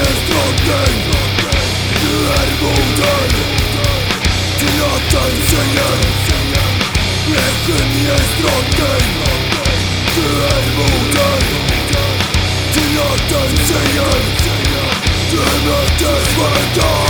Sveriges drottning Du är moder till nattens sänger Regeniets drottning Du är moder till nattens sänger Du är varje dag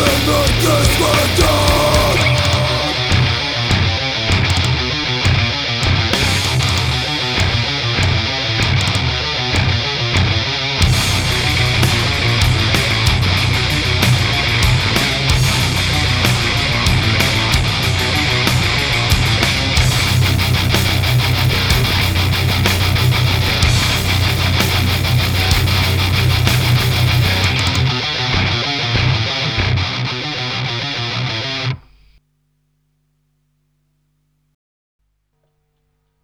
remember.